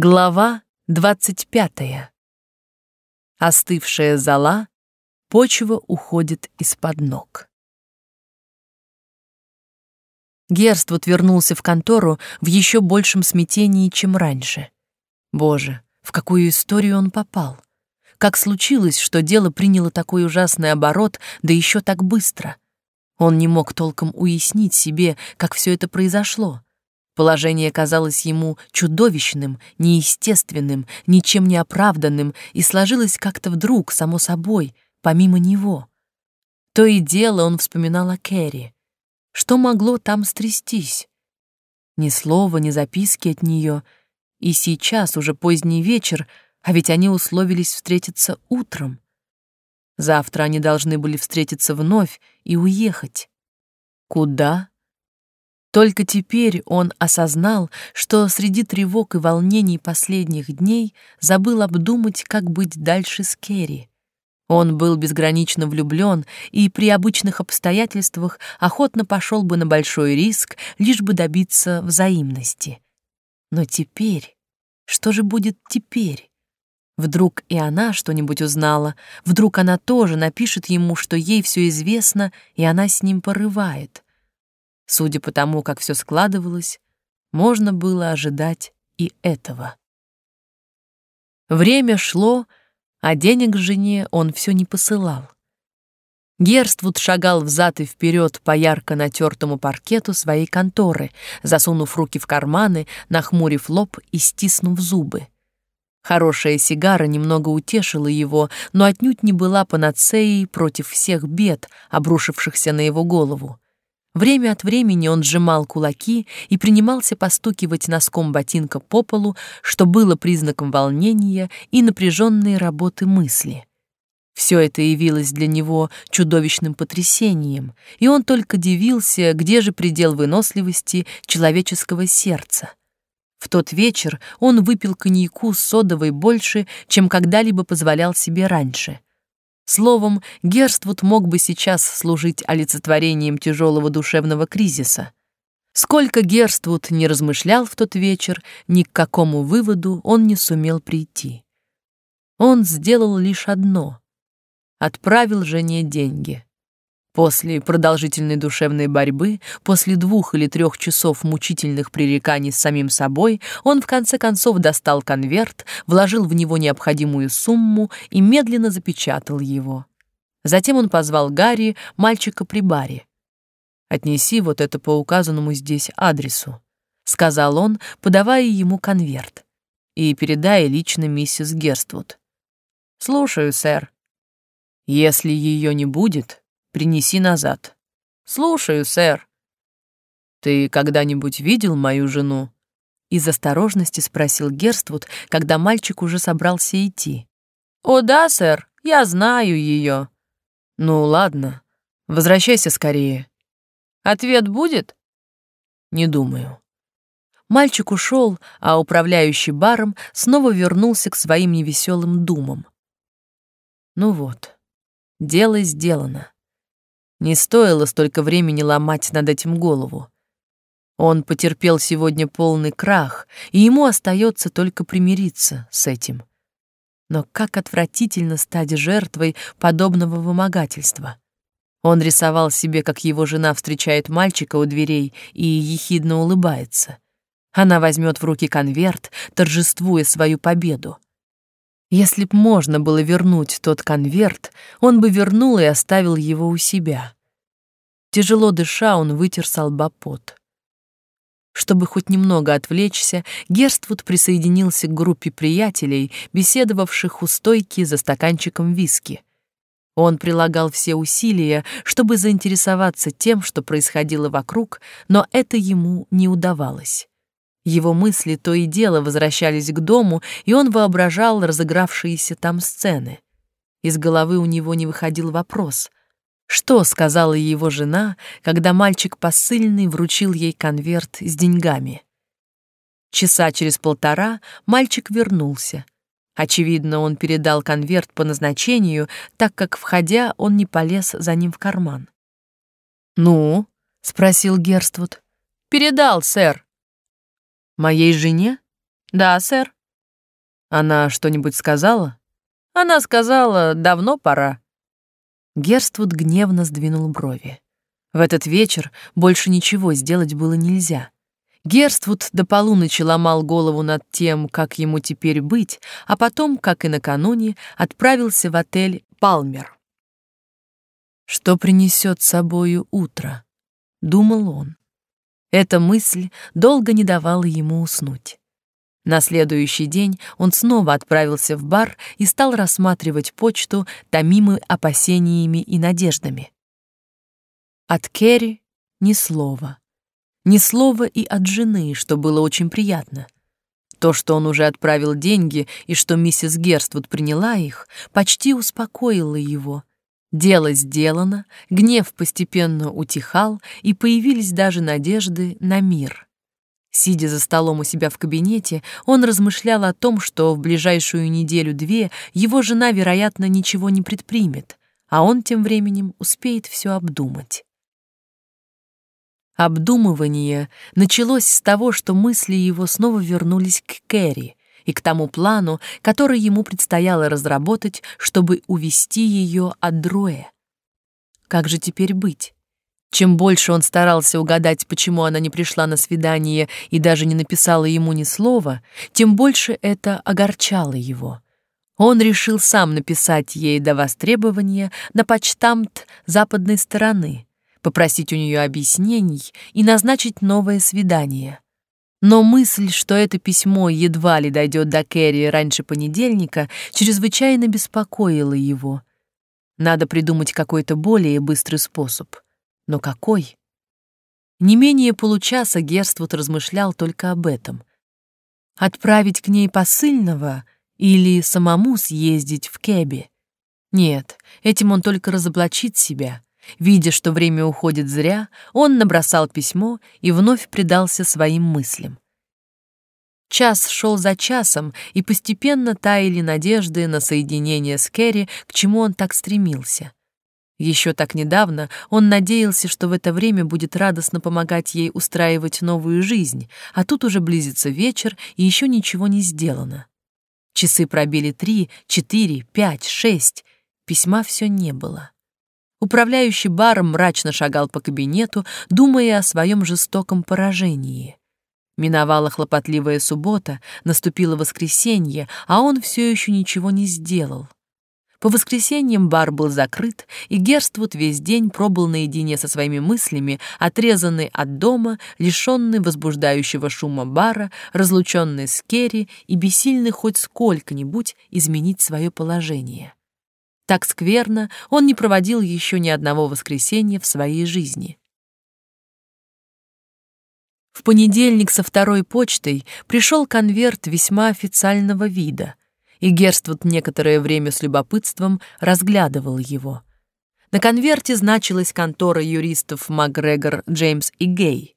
Глава двадцать пятая. Остывшая зола, почва уходит из-под ног. Герствуд вернулся в контору в еще большем смятении, чем раньше. Боже, в какую историю он попал? Как случилось, что дело приняло такой ужасный оборот, да еще так быстро? Он не мог толком уяснить себе, как все это произошло. Положение казалось ему чудовищным, неестественным, ничем не оправданным и сложилось как-то вдруг, само собой, помимо него. То и дело он вспоминал о Кэрри. Что могло там стрястись? Ни слова, ни записки от нее. И сейчас уже поздний вечер, а ведь они условились встретиться утром. Завтра они должны были встретиться вновь и уехать. Куда? Только теперь он осознал, что среди тревог и волнений последних дней забыл обдумать, как быть дальше с Керри. Он был безгранично влюблен и при обычных обстоятельствах охотно пошел бы на большой риск, лишь бы добиться взаимности. Но теперь... Что же будет теперь? Вдруг и она что-нибудь узнала, вдруг она тоже напишет ему, что ей все известно, и она с ним порывает. Судя по тому, как все складывалось, можно было ожидать и этого. Время шло, а денег жене он все не посылал. Герствуд шагал взад и вперед по ярко натертому паркету своей конторы, засунув руки в карманы, нахмурив лоб и стиснув зубы. Хорошая сигара немного утешила его, но отнюдь не была панацеей против всех бед, обрушившихся на его голову. Время от времени он сжимал кулаки и принимался постукивать носком ботинка по полу, что было признаком волнения и напряженной работы мысли. Все это явилось для него чудовищным потрясением, и он только дивился, где же предел выносливости человеческого сердца. В тот вечер он выпил коньяку с содовой больше, чем когда-либо позволял себе раньше — Словом, Герствуд мог бы сейчас служить олицетворением тяжелого душевного кризиса. Сколько Герствуд не размышлял в тот вечер, ни к какому выводу он не сумел прийти. Он сделал лишь одно — отправил жене деньги. После продолжительной душевной борьбы, после двух или трех часов мучительных пререканий с самим собой, он в конце концов достал конверт, вложил в него необходимую сумму и медленно запечатал его. Затем он позвал Гарри, мальчика при баре. «Отнеси вот это по указанному здесь адресу», — сказал он, подавая ему конверт, «и передай лично миссис Герствуд». «Слушаю, сэр». «Если ее не будет, принеси назад». «Слушаю, сэр». «Ты когда-нибудь видел мою жену?» Из осторожности спросил Герствуд, когда мальчик уже собрался идти. «О да, сэр, я знаю ее». «Ну ладно, возвращайся скорее». «Ответ будет?» «Не думаю». Мальчик ушел, а управляющий баром снова вернулся к своим невеселым думам. Ну вот, дело сделано. Не стоило столько времени ломать над этим голову. Он потерпел сегодня полный крах, и ему остается только примириться с этим. Но как отвратительно стать жертвой подобного вымогательства. Он рисовал себе, как его жена встречает мальчика у дверей и ехидно улыбается. Она возьмет в руки конверт, торжествуя свою победу. Если б можно было вернуть тот конверт, он бы вернул и оставил его у себя. Тяжело дыша, он вытер с. Чтобы хоть немного отвлечься, Герствуд присоединился к группе приятелей, беседовавших у стойки за стаканчиком виски. Он прилагал все усилия, чтобы заинтересоваться тем, что происходило вокруг, но это ему не удавалось. Его мысли то и дело возвращались к дому, и он воображал разыгравшиеся там сцены. Из головы у него не выходил вопрос. Что сказала его жена, когда мальчик посыльный вручил ей конверт с деньгами? Часа через полтора мальчик вернулся. Очевидно, он передал конверт по назначению, так как, входя, он не полез за ним в карман. «Ну?» — спросил Герствуд. «Передал, сэр», Моей жене? Да, сэр. Она что-нибудь сказала? Она сказала, давно пора. Герствуд гневно сдвинул брови. В этот вечер больше ничего сделать было нельзя. Герствуд до полуночи ломал голову над тем, как ему теперь быть, а потом, как и накануне, отправился в отель «Палмер». Что принесет с собою утро? Думал он. Эта мысль долго не давала ему уснуть. На следующий день он снова отправился в бар и стал рассматривать почту, томимый опасениями и надеждами. От Керри ни слова. Ни слова и от жены, что было очень приятно. То, что он уже отправил деньги и что миссис Герствуд приняла их, почти успокоило его. Дело сделано, гнев постепенно утихал, и появились даже надежды на мир — Сидя за столом у себя в кабинете, он размышлял о том, что в ближайшую неделю-две его жена, вероятно, ничего не предпримет, а он тем временем успеет все обдумать. Обдумывание началось с того, что мысли его снова вернулись к Кэрри и к тому плану, который ему предстояло разработать, чтобы увести ее от Дроя. Как же теперь быть? Чем больше он старался угадать, почему она не пришла на свидание и даже не написала ему ни слова, тем больше это огорчало его. Он решил сам написать ей до востребования на почтамт западной стороны, попросить у нее объяснений и назначить новое свидание. Но мысль, что это письмо едва ли дойдет до Кэрри раньше понедельника, чрезвычайно беспокоила его. Надо придумать какой-то более быстрый способ — но какой? Не менее получаса Герствуд размышлял только об этом. Отправить к ней посыльного или самому съездить в Кэбе? Нет, этим он только разоблачит себя. Видя, что время уходит зря, он набросал письмо и вновь предался своим мыслям. Час шел за часом, и постепенно таяли надежды на соединение с Керри, к чему он так стремился. Еще так недавно он надеялся, что в это время будет радостно помогать ей устраивать новую жизнь, а тут уже близится вечер, и еще ничего не сделано. Часы пробили три, четыре, пять, шесть. Письма все не было. Управляющий баром мрачно шагал по кабинету, думая о своем жестоком поражении. Миновала хлопотливая суббота, наступило воскресенье, а он все еще ничего не сделал. По воскресеньям бар был закрыт, и Герствуд весь день пробыл наедине со своими мыслями, отрезанный от дома, лишенный возбуждающего шума бара, разлученный с Керри и бессильный хоть сколько-нибудь изменить свое положение. Так скверно он не проводил еще ни одного воскресенья в своей жизни. В понедельник со второй почтой пришел конверт весьма официального вида — и Герствуд некоторое время с любопытством разглядывал его. На конверте значилась контора юристов МакГрегор, Джеймс и Гей.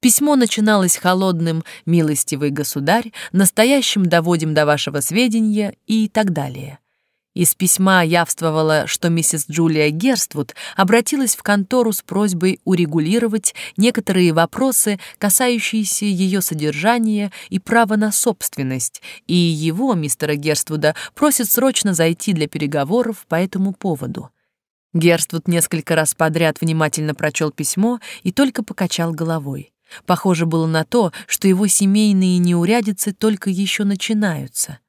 Письмо начиналось холодным «Милостивый государь», «Настоящим доводим до вашего сведения» и так далее. Из письма явствовало, что миссис Джулия Герствуд обратилась в контору с просьбой урегулировать некоторые вопросы, касающиеся ее содержания и права на собственность, и его, мистера Герствуда, просит срочно зайти для переговоров по этому поводу. Герствуд несколько раз подряд внимательно прочел письмо и только покачал головой. Похоже было на то, что его семейные неурядицы только еще начинаются.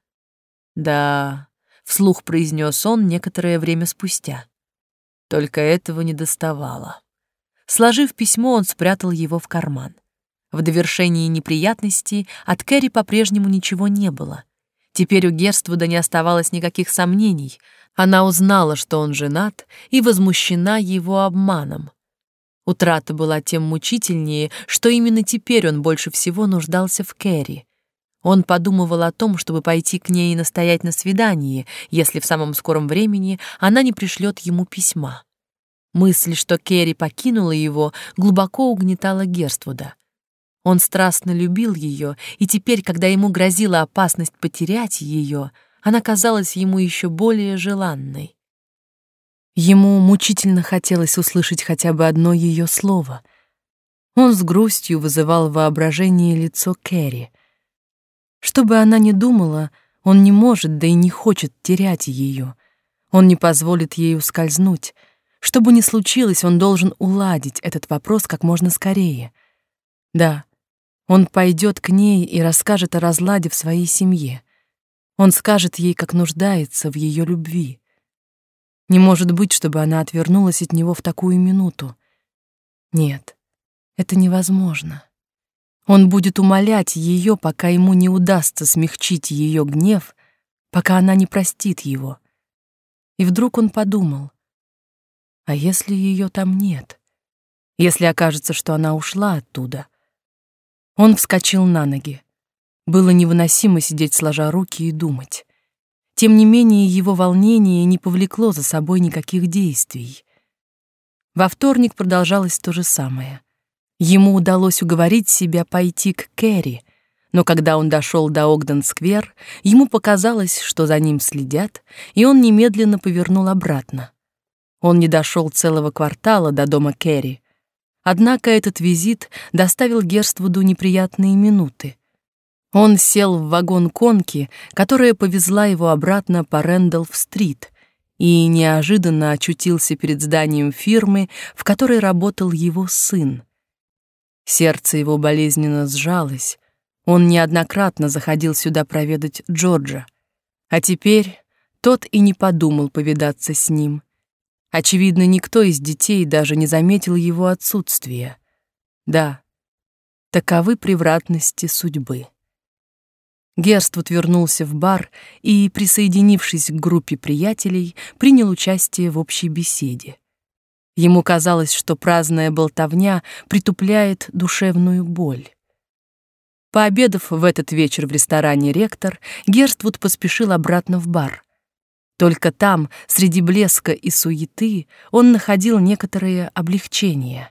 Да, вслух произнес он некоторое время спустя. Только этого не доставало. Сложив письмо, он спрятал его в карман. В довершении неприятностей от Кэрри по-прежнему ничего не было. Теперь у Герствуда не оставалось никаких сомнений. Она узнала, что он женат, и возмущена его обманом. Утрата была тем мучительнее, что именно теперь он больше всего нуждался в Кэрри. Он подумывал о том, чтобы пойти к ней и настоять на свидании, если в самом скором времени она не пришлет ему письма. Мысль, что Керри покинула его, глубоко угнетала Герствуда. Он страстно любил ее, и теперь, когда ему грозила опасность потерять ее, она казалась ему еще более желанной. Ему мучительно хотелось услышать хотя бы одно ее слово. Он с грустью вызывал воображение лицо Кэрри — что бы она ни думала, Он не может, да и не хочет терять ее. Он не позволит ей ускользнуть. Что бы ни случилось, он должен уладить этот вопрос как можно скорее. Да, он пойдет к ней и расскажет о разладе в своей семье. Он скажет ей, как нуждается в ее любви. Не может быть, чтобы она отвернулась от него в такую минуту. Нет, это невозможно. Он будет умолять ее, пока ему не удастся смягчить ее гнев, пока она не простит его. И вдруг он подумал, а если ее там нет? Если окажется, что она ушла оттуда — он вскочил на ноги. Было невыносимо сидеть сложа руки и думать. Тем не менее, его волнение не повлекло за собой никаких действий. Во вторник продолжалось то же самое. Ему удалось уговорить себя пойти к Кэрри, но когда он дошел до Огден-сквер, ему показалось, что за ним следят, и он немедленно повернул обратно. Он не дошел целого квартала до дома Кэрри, Однако этот визит доставил Герствуду неприятные минуты. Он сел в вагон конки, которая повезла его обратно по Рэндалф-стрит, и неожиданно очутился перед зданием фирмы, в которой работал его сын. Сердце его болезненно сжалось. Он неоднократно заходил сюда проведать Джорджа, а теперь тот и не подумал повидаться с ним. Очевидно, никто из детей даже не заметил его отсутствия. Да, таковы превратности судьбы. Герствуд вернулся в бар и, присоединившись к группе приятелей, принял участие в общей беседе. Ему казалось, что праздная болтовня притупляет душевную боль. Пообедав в этот вечер в ресторане «Ректор», Герствуд поспешил обратно в бар — только там, среди блеска и суеты, он находил некоторое облегчение.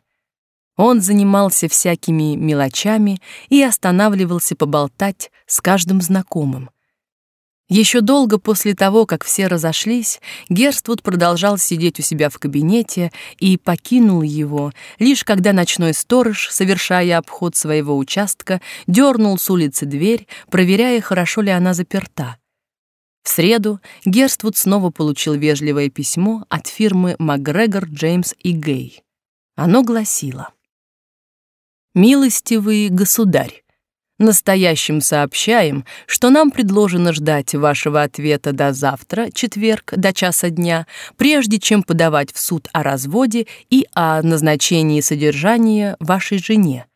Он занимался всякими мелочами и останавливался поболтать с каждым знакомым. Еще долго после того, как все разошлись, Герствуд продолжал сидеть у себя в кабинете и покинул его, лишь когда ночной сторож, совершая обход своего участка, дернул с улицы дверь, проверяя, хорошо ли она заперта. В среду Герствуд снова получил вежливое письмо от фирмы МакГрегор, Джеймс и Гей. Оно гласило «Милостивый государь, настоящим сообщаем, что нам предложено ждать вашего ответа до завтра, четверг, до часа дня, прежде чем подавать в суд о разводе и о назначении содержания вашей жене,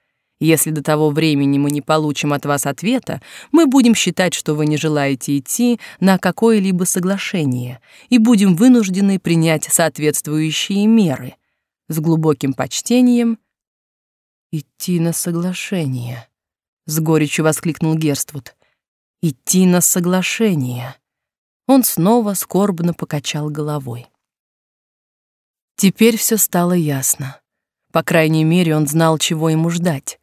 если до того времени мы не получим от вас ответа, мы будем считать, что вы не желаете идти на какое-либо соглашение и будем вынуждены принять соответствующие меры. С глубоким почтением. Идти на соглашение, с горечью воскликнул Герствуд. Идти на соглашение. Он снова скорбно покачал головой. Теперь все стало ясно. По крайней мере, он знал, чего ему ждать.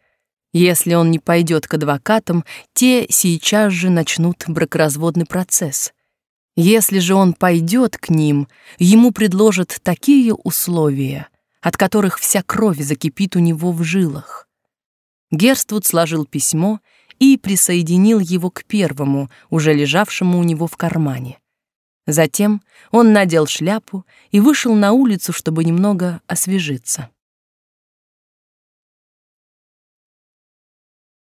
Если он не пойдет к адвокатам, те сейчас же начнут бракоразводный процесс. Если же он пойдет к ним, ему предложат такие условия, от которых вся кровь закипит у него в жилах. Герствуд сложил письмо и присоединил его к первому, уже лежавшему у него в кармане. Затем он надел шляпу и вышел на улицу, чтобы немного освежиться.